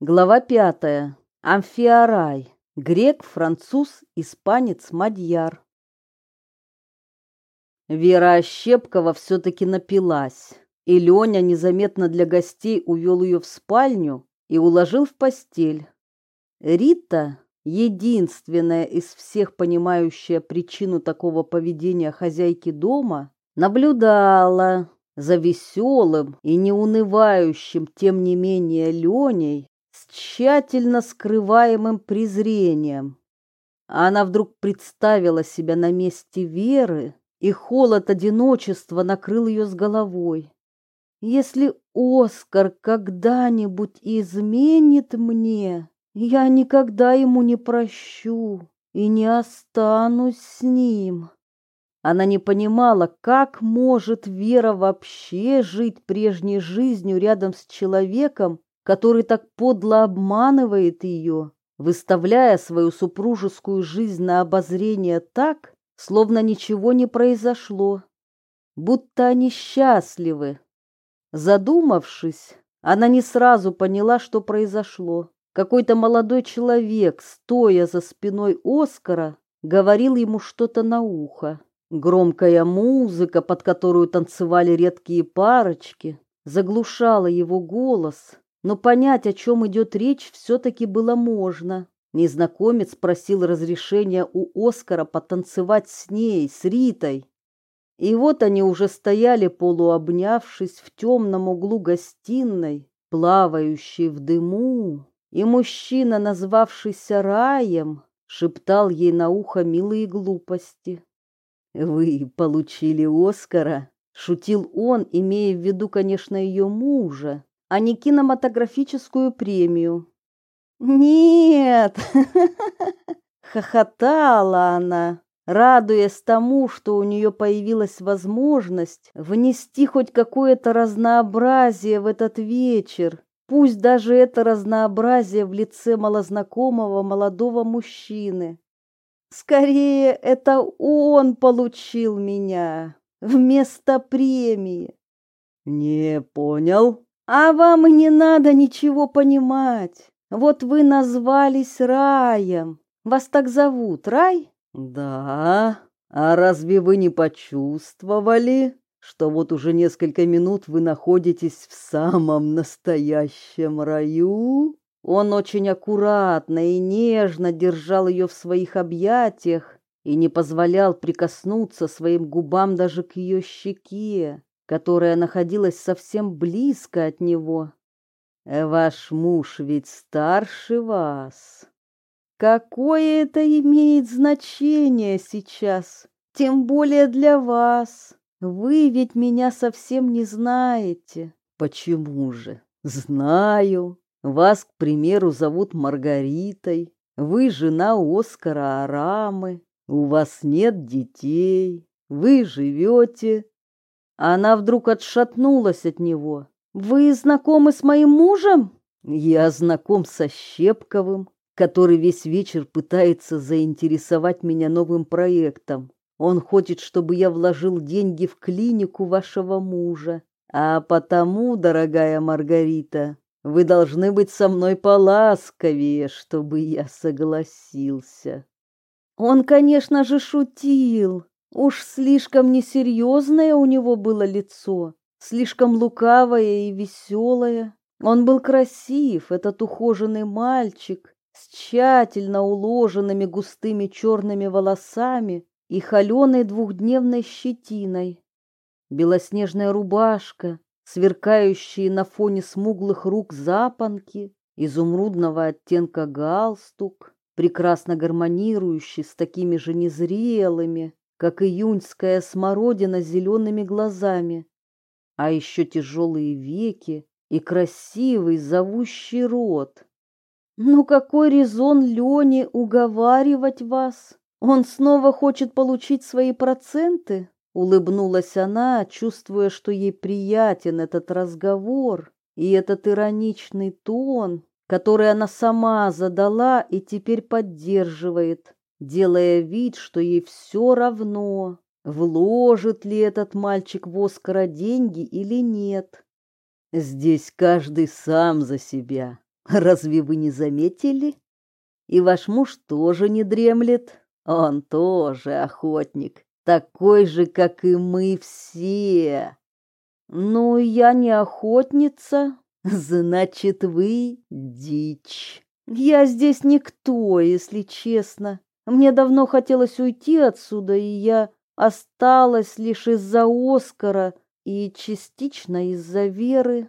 Глава пятая. Амфиарай. Грек, француз, испанец, мадьяр. Вера Ощепкова все-таки напилась, и Леня незаметно для гостей увел ее в спальню и уложил в постель. Рита, единственная из всех понимающая причину такого поведения хозяйки дома, наблюдала за веселым и неунывающим, тем не менее, Леней тщательно скрываемым презрением. Она вдруг представила себя на месте Веры, и холод одиночества накрыл ее с головой. Если Оскар когда-нибудь изменит мне, я никогда ему не прощу и не останусь с ним. Она не понимала, как может Вера вообще жить прежней жизнью рядом с человеком, который так подло обманывает ее, выставляя свою супружескую жизнь на обозрение так, словно ничего не произошло, будто они счастливы. Задумавшись, она не сразу поняла, что произошло. Какой-то молодой человек, стоя за спиной Оскара, говорил ему что-то на ухо. Громкая музыка, под которую танцевали редкие парочки, заглушала его голос, но понять, о чем идет речь, все-таки было можно. Незнакомец просил разрешения у Оскара потанцевать с ней, с Ритой. И вот они уже стояли, полуобнявшись в темном углу гостиной, плавающей в дыму, и мужчина, назвавшийся Раем, шептал ей на ухо милые глупости. «Вы получили Оскара?» — шутил он, имея в виду, конечно, ее мужа, а не кинематографическую премию. «Нет!» — хохотала она, радуясь тому, что у нее появилась возможность внести хоть какое-то разнообразие в этот вечер, пусть даже это разнообразие в лице малознакомого молодого мужчины. Скорее, это он получил меня вместо премии. Не понял? А вам и не надо ничего понимать. Вот вы назвались Раем. Вас так зовут, Рай? Да. А разве вы не почувствовали, что вот уже несколько минут вы находитесь в самом настоящем раю? Он очень аккуратно и нежно держал ее в своих объятиях и не позволял прикоснуться своим губам даже к ее щеке которая находилась совсем близко от него. Ваш муж ведь старше вас. Какое это имеет значение сейчас, тем более для вас? Вы ведь меня совсем не знаете. Почему же? Знаю. Вас, к примеру, зовут Маргаритой. Вы жена Оскара Арамы. У вас нет детей. Вы живете она вдруг отшатнулась от него. «Вы знакомы с моим мужем?» «Я знаком со Щепковым, который весь вечер пытается заинтересовать меня новым проектом. Он хочет, чтобы я вложил деньги в клинику вашего мужа. А потому, дорогая Маргарита, вы должны быть со мной поласковее, чтобы я согласился». Он, конечно же, шутил. Уж слишком несерьезное у него было лицо, слишком лукавое и веселое. Он был красив, этот ухоженный мальчик, с тщательно уложенными густыми черными волосами и холеной двухдневной щетиной. Белоснежная рубашка, сверкающие на фоне смуглых рук запонки, изумрудного оттенка галстук, прекрасно гармонирующий с такими же незрелыми, как июньская смородина с зелеными глазами, а еще тяжелые веки и красивый зовущий рот. Ну какой резон Лене уговаривать вас? Он снова хочет получить свои проценты? Улыбнулась она, чувствуя, что ей приятен этот разговор и этот ироничный тон, который она сама задала и теперь поддерживает делая вид, что ей все равно, вложит ли этот мальчик в Оскара деньги или нет. Здесь каждый сам за себя. Разве вы не заметили? И ваш муж тоже не дремлет. Он тоже охотник, такой же, как и мы все. Ну, я не охотница. Значит, вы дичь. Я здесь никто, если честно. Мне давно хотелось уйти отсюда, и я осталась лишь из-за Оскара и частично из-за Веры.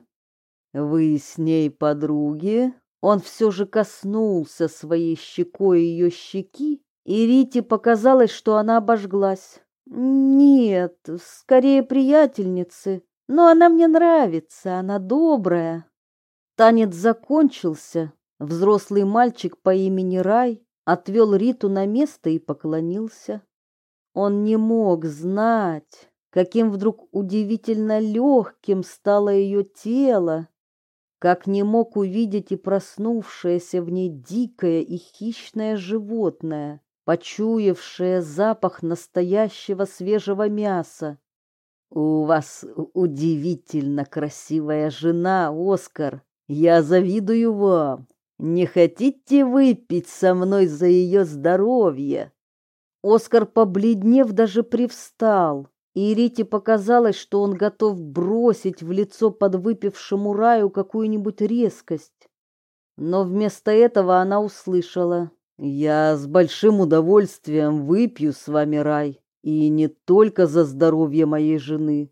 Вы с ней подруги? Он все же коснулся своей щекой ее щеки, и Рите показалось, что она обожглась. Нет, скорее приятельницы, но она мне нравится, она добрая. Танец закончился. Взрослый мальчик по имени Рай отвел Риту на место и поклонился. Он не мог знать, каким вдруг удивительно легким стало ее тело, как не мог увидеть и проснувшееся в ней дикое и хищное животное, почуявшее запах настоящего свежего мяса. «У вас удивительно красивая жена, Оскар. Я завидую вам. Не хотите выпить со мной за ее здоровье?» Оскар, побледнев, даже привстал, и Рите показалось, что он готов бросить в лицо подвыпившему раю какую-нибудь резкость. Но вместо этого она услышала. «Я с большим удовольствием выпью с вами рай, и не только за здоровье моей жены.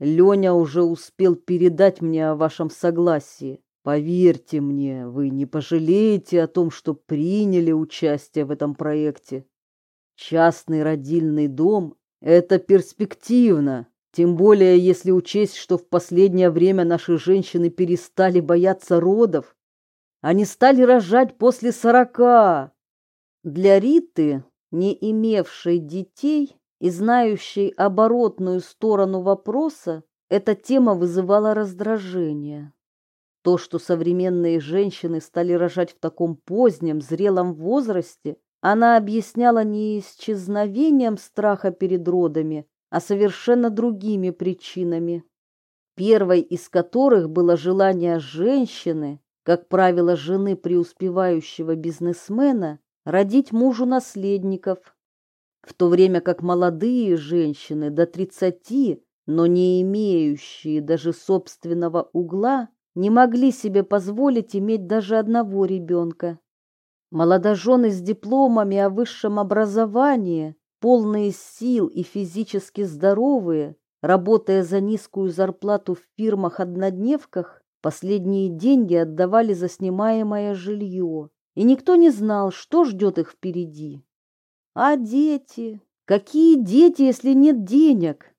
Леня уже успел передать мне о вашем согласии. Поверьте мне, вы не пожалеете о том, что приняли участие в этом проекте. Частный родильный дом это перспективно, тем более если учесть, что в последнее время наши женщины перестали бояться родов. Они стали рожать после сорока. Для Риты, не имевшей детей и знающей оборотную сторону вопроса, эта тема вызывала раздражение. То, что современные женщины стали рожать в таком позднем, зрелом возрасте, она объясняла не исчезновением страха перед родами, а совершенно другими причинами. Первой из которых было желание женщины, как правило, жены преуспевающего бизнесмена, родить мужу наследников, в то время как молодые женщины до тридцати, но не имеющие даже собственного угла, не могли себе позволить иметь даже одного ребенка. Молодожены с дипломами о высшем образовании, полные сил и физически здоровые, работая за низкую зарплату в фирмах-однодневках, последние деньги отдавали за снимаемое жилье, и никто не знал, что ждет их впереди. А дети? Какие дети, если нет денег?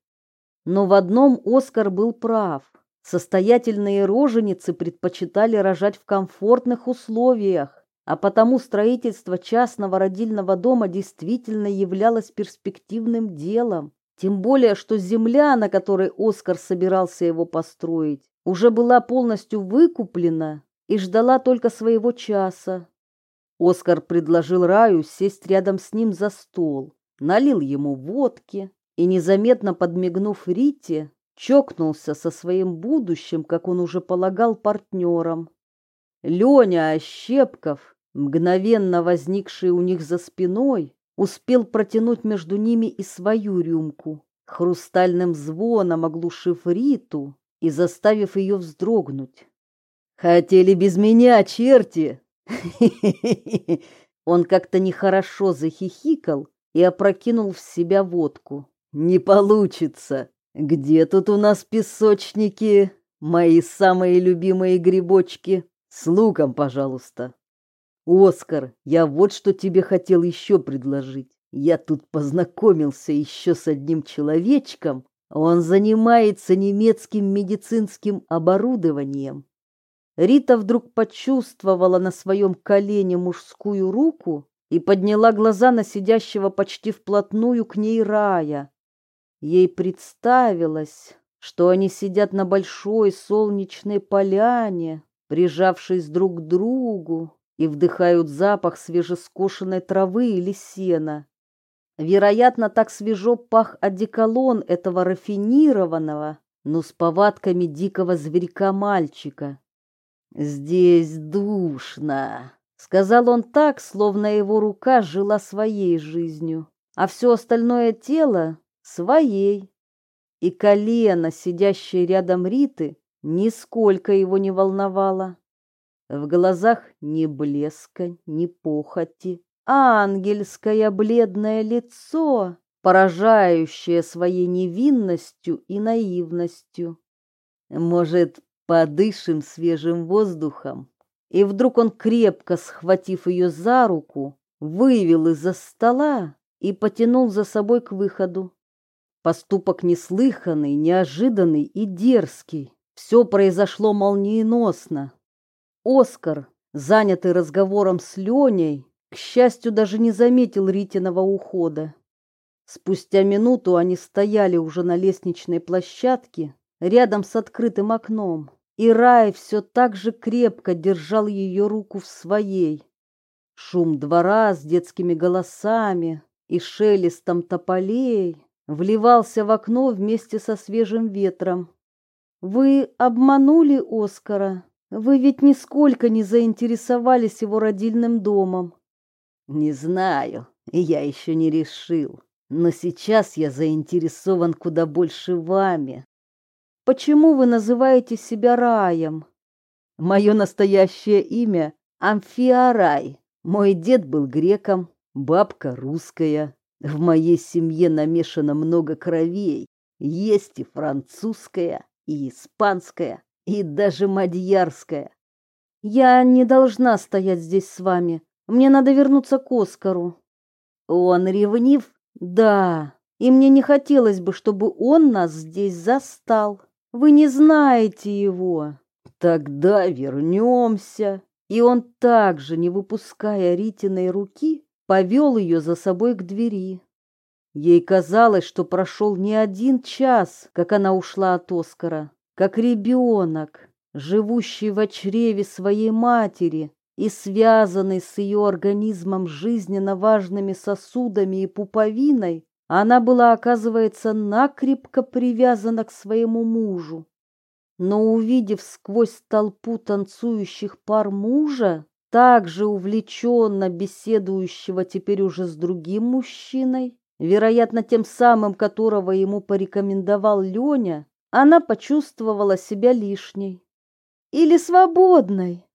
Но в одном Оскар был прав. Состоятельные роженицы предпочитали рожать в комфортных условиях, а потому строительство частного родильного дома действительно являлось перспективным делом. Тем более, что земля, на которой Оскар собирался его построить, уже была полностью выкуплена и ждала только своего часа. Оскар предложил Раю сесть рядом с ним за стол, налил ему водки и, незаметно подмигнув Рите, чокнулся со своим будущим, как он уже полагал, партнером. Леня Ощепков мгновенно возникший у них за спиной, успел протянуть между ними и свою рюмку, хрустальным звоном оглушив Риту и заставив ее вздрогнуть. «Хотели без меня, черти!» Он как-то нехорошо захихикал и опрокинул в себя водку. «Не получится! Где тут у нас песочники? Мои самые любимые грибочки! С луком, пожалуйста!» «Оскар, я вот что тебе хотел еще предложить. Я тут познакомился еще с одним человечком. Он занимается немецким медицинским оборудованием». Рита вдруг почувствовала на своем колене мужскую руку и подняла глаза на сидящего почти вплотную к ней рая. Ей представилось, что они сидят на большой солнечной поляне, прижавшись друг к другу, и вдыхают запах свежескошенной травы или сена. Вероятно, так свежо пах одеколон этого рафинированного, но с повадками дикого зверька-мальчика. Здесь душно, сказал он так, словно его рука жила своей жизнью, а все остальное тело своей. И колено, сидящее рядом Риты, нисколько его не волновало. В глазах ни блеска, ни похоти, а ангельское бледное лицо, поражающее своей невинностью и наивностью. Может, подышим свежим воздухом? И вдруг он, крепко схватив ее за руку, вывел из-за стола и потянул за собой к выходу. Поступок неслыханный, неожиданный и дерзкий. Все произошло молниеносно. Оскар, занятый разговором с Леней, к счастью, даже не заметил Ритиного ухода. Спустя минуту они стояли уже на лестничной площадке, рядом с открытым окном, и Рай все так же крепко держал ее руку в своей. Шум двора с детскими голосами и шелестом тополей вливался в окно вместе со свежим ветром. Вы обманули Оскара. Вы ведь нисколько не заинтересовались его родильным домом. Не знаю, я еще не решил. Но сейчас я заинтересован куда больше вами. Почему вы называете себя Раем? Мое настоящее имя Амфиарай. Мой дед был греком, бабка русская. В моей семье намешано много кровей. Есть и французская, и испанская, и даже мадьярская. Я не должна стоять здесь с вами. Мне надо вернуться к Оскару. Он ревнив? Да. И мне не хотелось бы, чтобы он нас здесь застал. Вы не знаете его. Тогда вернемся. И он также, не выпуская Ритиной руки, повел ее за собой к двери. Ей казалось, что прошел не один час, как она ушла от Оскара, как ребенок, живущий в чреве своей матери и связанный с ее организмом жизненно важными сосудами и пуповиной, она была, оказывается, накрепко привязана к своему мужу. Но увидев сквозь толпу танцующих пар мужа, также увлеченно беседующего теперь уже с другим мужчиной, вероятно, тем самым, которого ему порекомендовал Леня, она почувствовала себя лишней или свободной.